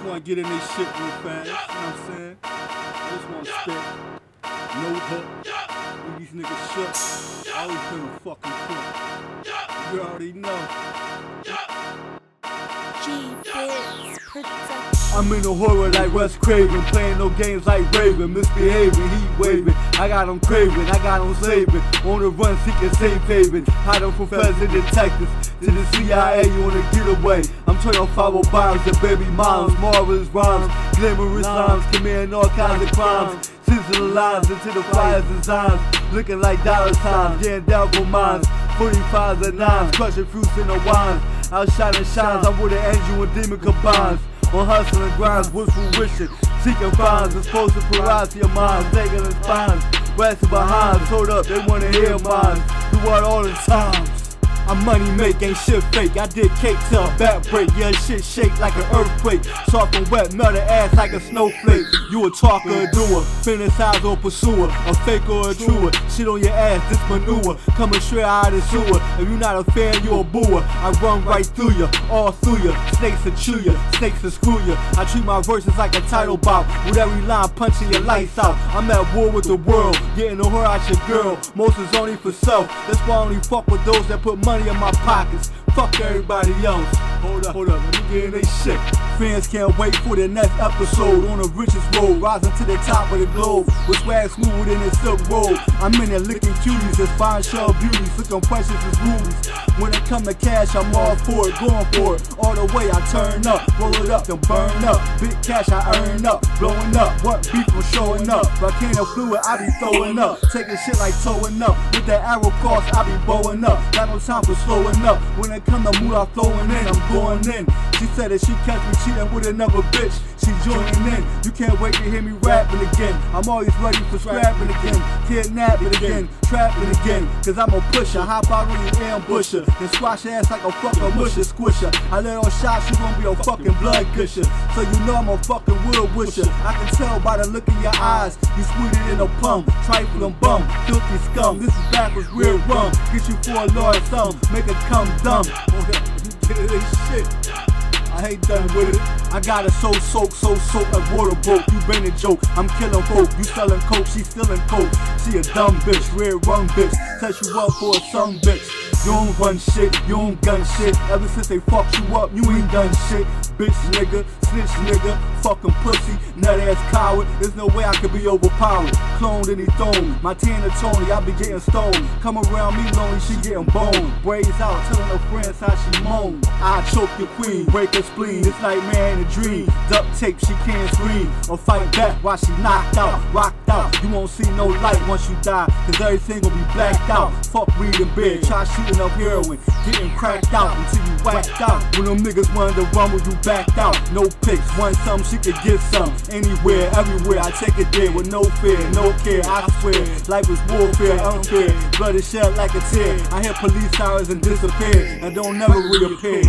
just wanna get in this shit real fast. You know what I'm saying? I just wanna step. No hook. Leave these niggas shook. I always been a fucking crook. You already know. I'm in a horror like Wes Craven, playing no games like Raven, misbehaving, heat waving. I got him craving, I got him slaving. On the run, seeking safe haven. Hide from feds and detectives to the CIA on a getaway. I'm turning follow bombs and baby moms, marvelous rhymes, glamorous lines, committing all kinds of crimes. Sizzling the lines into the fires designs, looking like dollar signs, getting down for mines. 45s and 9s, crushing fruits in the wines. Outshining shines, I'm with an angel and demon combines. On hustling grinds, wishful wishing, seeking finds, exposed to variety of your minds, taking in spines. Resting behind, told up, they wanna hear mine. Do what all the times. I'm money make, ain't shit fake. I did cake till a back break. Yeah, shit shake like an earthquake. And wet, melt ass like a snowflake. You a talker or doer, fantasize or pursuer, a fake or a truer. Shit on your ass, this manure. Coming straight out of the sewer. If you not a fan, you a booer. I run right through ya, all through ya. Snakes to chew ya, snakes to screw ya. I treat my verses like a title bout. With every line punching your lights out. I'm at war with the world, getting the her out your girl. Most is only for self. That's why I only fuck with those that put money in my pockets. Fuck everybody else. Hold up, hold up, let me get they shit. Fans can't wait for the next episode on the richest road, rising to the top of the globe. With swag smooth in the silk road. I'm in there licking cuties as fine shell beauties, looking precious as rubies. When it come to cash, I'm all for it, going for it. All the way I turn up, roll it up, then burn up. Big cash I earn up, blowing up. What from showing up? Volcano fluid I be throwing up, taking shit like towing up. With that arrow cross I be bowing up. Got no time for slowing up. When it come to mood, I'm flowing in, I'm going in. She said that she catch me cheating with another bitch. She joining in. You can't wait to hear me rapping again. I'm always ready for scrapping again, kidnapping again, trapping again. Cause I'm a pusher, hop out on you ambusher. Then squash your ass like a fucking musher, squisher. I let on shots, you gon' be a fucking blood gusher. So you know I'm a fucking real wisher. I can tell by the look in your eyes. You sweeter than a plum, trifling bum, filthy scum. This is backwards real rum. Get you for a large sum, make it come dumb. Oh, this shit. I ain't done with it. I got it so soaked, so soaked like water broke. You been a joke. I'm killing folk. You selling coke, she stealing coke. She a dumb bitch, red rum bitch. Touch you up for a some bitch. You don't run shit, you don't gun shit. Ever since they fucked you up, you ain't done shit. Bitch nigga, snitch nigga, fucking pussy, nut ass coward. There's no way I could be overpowered. Cloned any throne. My Tina Tony, I be getting stoned. Come around me lonely, she getting boned. Braids out, telling her friends how she moan. I choke your queen, break her spleen. It's nightmare in a dream. Duct tape, she can't scream. Or fight back while she knocked out, rocked out. You won't see no light once you die, cause everything will be blacked out. Fuck reading beer, try shooting up heroin. Getting cracked out until you whacked out. When them niggas wanted to rumble, you backed out. No pics, want some, she could get some. Anywhere, everywhere, I take it there with no fear, no care. I swear, life is warfare, unfair. Blood is shed like a tear. I hear police sirens and disappear, and don't never reappear.